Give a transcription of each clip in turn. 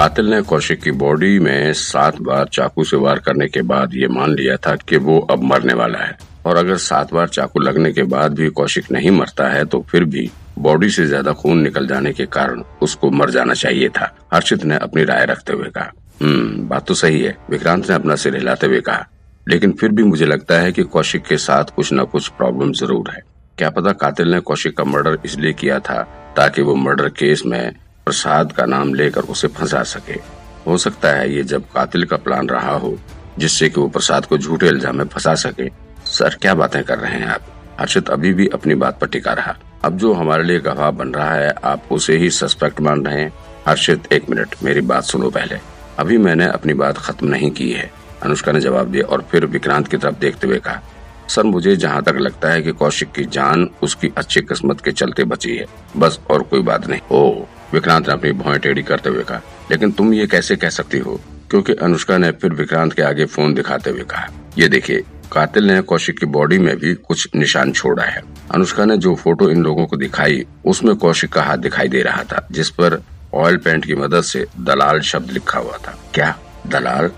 कातिल ने कौशिक की बॉडी में सात बार चाकू से वार करने के बाद ये मान लिया था कि वो अब मरने वाला है। और अगर सात बार चाकू लगने के बाद भी कौशिक नहीं मरता है तो फिर भी बॉडी से ज़्यादा खून निकल जाने के कारण उसको मर जाना चाहिए था, हर्षित ने अपनी राय रखते हुए कहा। हम्म बात तो सही है, विक्रांत ने अपना सिर हिलाते हुए कहा। लेकिन फिर भी मुझे लगता है कि कौशिक के साथ कुछ न कुछ प्रॉब्लम ज़रूर है। क्या पता कातिल ने कौशिक का मर्डर इसलिए किया था ताकि वो मर्डर केस में प्रसाद का नाम लेकर उसे फंसा सके। हो सकता है ये जब कातिल का प्लान रहा हो, जिससे कि वो प्रसाद को झूठे इल्ज़ाम में फंसा सके। सर, क्या बातें कर रहे हैं आप? हर्षित अभी भी अपनी बात पर टिका रहा। अब जो हमारे लिए गवाह बन रहा है, आप उसे ही सस्पेक्ट मान रहे हैं। हर्षित, एक मिनट, मेरी बात सुनो पहले। अभी मैंने अपनी बात खत्म नहीं की है, अनुष्का ने जवाब दिया और फिर विक्रांत की तरफ़ देखते हुए कहा, सर, मुझे जहाँ तक लगता है कि कौशिक की जान उसकी अच्छी किस्मत के चलते बची है। बस, और कोई बात नहीं। ओ विक्रांत ने अपनी भौएँ टेढ़ी करते हुए कहा, लेकिन तुम ये कैसे कह सकती हो? क्योंकि अनुष्का ने फिर विक्रांत के आगे फ़ोन दिखाते हुए कहा, ये देखिए, कातिल ने कौशिक की बॉडी में भी कुछ निशान छोड़ा है। अनुष्का ने जो फ़ोटो इन लोगों को दिखाई, उसमें कौशिक का हाथ दिखाई दे रहा था, जिस पर ऑयल पेंट की मदद से दलाल शब्द लिखा हुआ था। क्या? दलाल?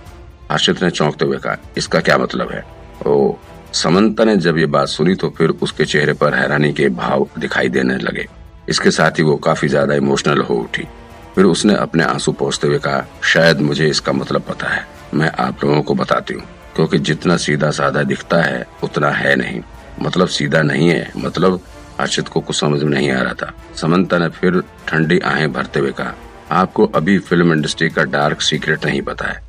हर्षित ने चौंकते हुए कहा, इसका क्या मतलब है? ओ, समंता ने जब ये बात सुनी तो फिर उसके चेहरे पर हैरानी के भाव दिखाई देने लगे। इसके साथ ही वो काफ़ी ज़्यादा इमोशनल हो उठी। फिर उसने अपने आँसू पहुँचते हुए कहा, शायद मुझे इसका मतलब पता है। मैं आप लोगों को बताती हूँ, क्योंकि जितना सीधा साधा दिखता है, उतना है नहीं। मतलब सीधा नहीं है मतलब हर्षित को कुछ समझ में नहीं आ रहा था। समंता ने फिर ठंडी आहें भरते हुए कहा, आपको अभी फ़िल्म इंडस्ट्री का डार्क सीक्रेट नहीं पता है।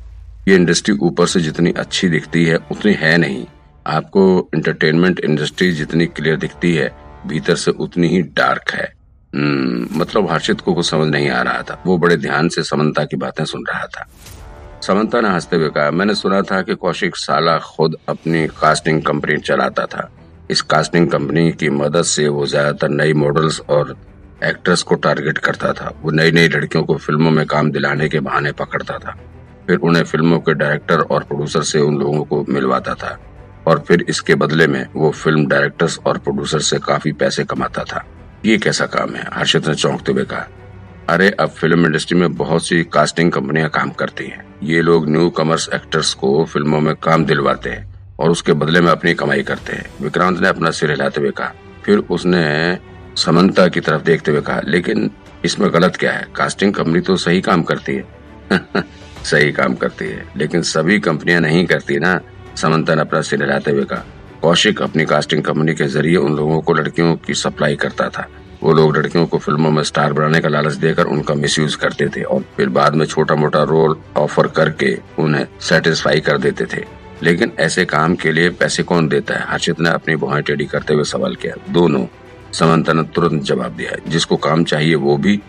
ये इंडस्ट्री ऊपर से जितनी अच्छी दिखती है, उतनी है नहीं। आपको इंटरटेनमेंट इंडस्ट्री जितनी क्लियर दिखती है, भीतर से उतनी ही डार्क है। मतलब हर्षित को कुछ समझ नहीं आ रहा था। वो बड़े ध्यान से समंता की बातें सुन रहा था। समंता ने हँसते हुए कहा, मैंने सुना था कि कौशिक साला खुद अपनी कास्टिंग कंपनी चलाता था। इस कास्टिंग कंपनी की मदद से वो ज़्यादातर नई मॉडल्स और एक्ट्रेस को टारगेट करता था। वो नई नई लड़कियों को फ़िल्मों में काम दिलाने के बहाने पकड़ता था। फिर उन्हें फ़िल्मों के डायरेक्टर और प्रोड्यूसर से उन लोगों को मिलवाता था। और फिर इसके बदले में वो फ़िल्म डायरेक्टर्स और प्रोड्यूसर से काफ़ी पैसे कमाता था। ये कैसा काम है? हर्षित ने चौंकते हुए कहा। अरे, अब फ़िल्म इंडस्ट्री में बहुत सी कास्टिंग कंपनियाँ काम करती हैं। ये लोग न्यू कमर्स एक्टर्स को फ़िल्मों में काम दिलवाते हैं और उसके बदले में अपनी कमाई करते हैं। विक्रांत ने अपना सिर हिलाते हुए कहा। फिर उसने समंता की तरफ़ देखते हुए कहा, लेकिन इसमें गलत क्या है? कास्टिंग कंपनी तो सही काम करती है। सही काम करती है, लेकिन सभी कंपनियाँ नहीं करती ना? समंता ने अपना सिर हिलाते हुए कहा। कौशिक अपनी कास्टिंग कंपनी के ज़रिए उन लोगों को लड़कियों की सप्लाई करता था। वो लोग लड़कियों को फ़िल्मों में स्टार बनाने का लालच देकर उनका मिसयूज करते थे और फिर बाद में छोटा मोटा रोल ऑफ़र करके उन्हें सेटिस्फाई कर देते थे। लेकिन ऐसे काम के लिए पैसे कौन देता है? हर्षित ने अपनी बुहाई टेढ़ी करते हुए सवाल किया। दोनों, समंता ने तुरंत जवाब दिया। जिसको काम चाहिए वो भी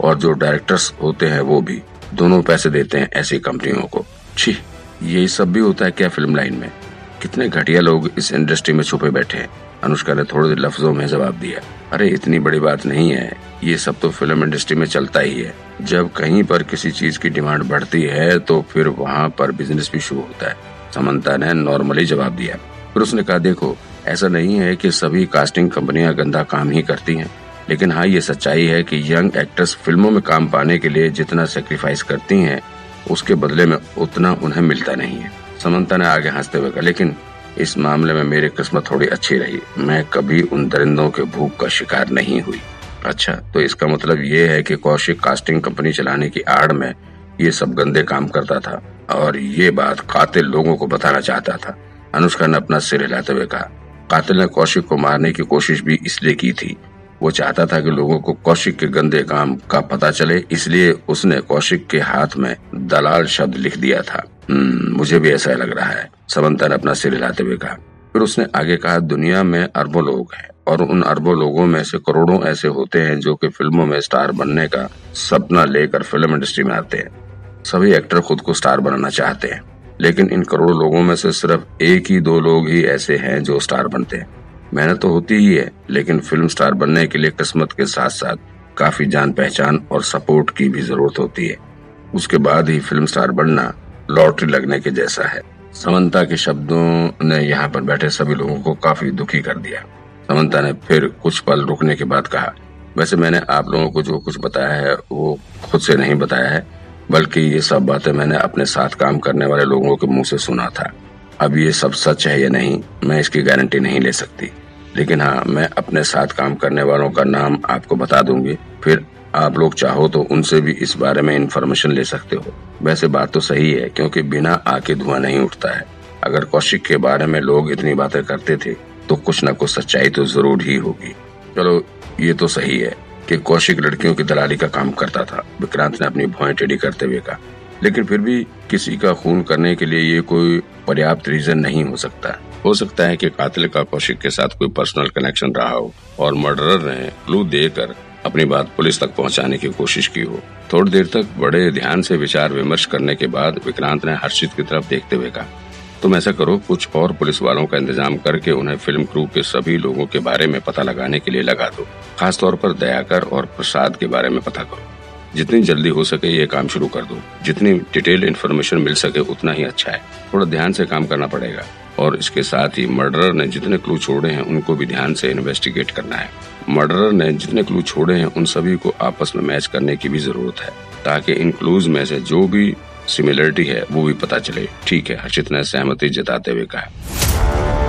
और जो डायरेक्टर्स होते हैं वो भी। दोनों पैसे देते हैं ऐसी कंपनियों को। छी, यही सब भी होता है क्या फ़िल्म लाइन में? कितने घटिया लोग इस इंडस्ट्री में छुपे बैठे हैं। अनुष्का ने थोड़े लफ्जों में जवाब दिया, अरे, इतनी बड़ी बात नहीं है। ये सब तो फ़िल्म इंडस्ट्री में चलता ही है। जब कहीं पर किसी चीज़ की डिमांड बढ़ती है तो फिर वहाँ पर बिज़नेस भी शुरू होता है। समंता ने नॉर्मली जवाब दिया। फिर उसने कहा, देखो, ऐसा नहीं है कि सभी कास्टिंग कंपनियाँ गंदा काम ही करती हैं, लेकिन हाँ ये सच्चाई है कि यंग एक्टर्स फ़िल्मों में काम पाने के लिए जितना सेक्रीफाइस करती हैं, उसके बदले में उतना उन्हें मिलता नहीं है। समंता ने आगे हँसते हुए कहा, लेकिन इस मामले में मेरी किस्मत थोड़ी अच्छी रही। मैं कभी उन दरिंदों के भूख का शिकार नहीं हुई। अच्छा तो इसका मतलब ये है कि कौशिक कास्टिंग कंपनी चलाने की आड़ में ये सब गंदे काम करता था और ये बात कातिल लोगों को बताना चाहता था। अनुष्का ने अपना सिर हिलाते हुए कहा, कातिल ने कौशिक को मारने की कोशिश भी इसलिए की थी। वो चाहता था कि लोगों को कौशिक के गंदे काम का पता चले, इसलिए उसने कौशिक के हाथ में दलाल शब्द लिख दिया था। मुझे भी ऐसा लग रहा है, समंता ने अपना सिर हिलाते हुए कहा। फिर उसने आगे कहा, दुनिया में अरबों लोग हैं, और उन अरबों लोगों में से करोड़ों ऐसे होते हैं जो कि फ़िल्मों में स्टार बनने का सपना लेकर फ़िल्म इंडस्ट्री में आते हैं। सभी एक्टर खुद को स्टार बनाना चाहते हैं, लेकिन इन करोड़ों लोगों में से सिर्फ़ एक ही दो लोग ही ऐसे हैं जो स्टार बनते हैं। मेहनत तो होती ही है, लेकिन फ़िल्म स्टार बनने के लिए किस्मत के साथ साथ काफ़ी जान पहचान और सपोर्ट की भी ज़रूरत होती है। उसके बाद ही फ़िल्म स्टार बनना लॉटरी लगने के जैसा है। समंता के शब्दों ने यहाँ पर बैठे सभी लोगों को काफ़ी दुखी कर दिया। समंता ने फिर कुछ पल रुकने के बाद कहा, वैसे मैंने आप लोगों को जो कुछ बताया है, वो खुद से नहीं बताया है, बल्कि ये सब बातें मैंने अपने साथ काम करने वाले लोगों के मुँह से सुना था। अब ये सब सच है या नहीं, मैं इसकी गारंटी नहीं ले सकती। लेकिन हाँ मैं अपने साथ काम करने वालों का नाम आपको बता दूँगी, फिर आप लोग चाहो तो उनसे भी इस बारे में इन्फॉर्मेशन ले सकते हो। वैसे बात तो सही है, क्योंकि बिना आके धुआँ नहीं उठता है। अगर कौशिक के बारे में लोग इतनी बातें करते थे तो कुछ न कुछ सच्चाई तो ज़रूर ही होगी। चलो, ये तो सही है कि कौशिक लड़कियों की दलाली का काम करता था। विक्रांत ने अपनी भौएँ टेढ़ी करते हुए कहा। लेकिन फिर भी किसी का खून करने के लिए ये कोई पर्याप्त रीजन नहीं हो सकता। हो सकता है कि कातिल का कौशिक के साथ कोई पर्सनल कनेक्शन रहा हो और मर्डरर ने क्लू देकर अपनी बात पुलिस तक पहुँचाने की कोशिश की हो। थोड़ी देर तक बड़े ध्यान से विचार विमर्श करने के बाद विक्रांत ने हर्षित की तरफ़ देखते हुए कहा, तुम ऐसा करो, कुछ और पुलिस वालों का इंतज़ाम करके उन्हें फ़िल्म क्रू के सभी लोगों के बारे में पता लगाने के लिए लगा दो। खास तौर पर दयाकर और प्रसाद के बारे में पता करो। जितनी जल्दी हो सके ये काम शुरू कर दो। जितनी डिटेल इन्फॉर्मेशन मिल सके उतना ही अच्छा है। थोड़ा ध्यान से काम करना पड़ेगा। और इसके साथ ही मर्डरर ने जितने क्लू छोड़े हैं, उनको भी ध्यान से इन्वेस्टिगेट करना है। मर्डरर ने जितने क्लू छोड़े हैं, उन सभी को आपस में मैच करने की भी ज़रूरत है, ताकि इन क्लूज में से जो भी सिमिलरिटी है, वो भी पता चले। ठीक है, हर्षित ने सहमति जताते हुए कहा।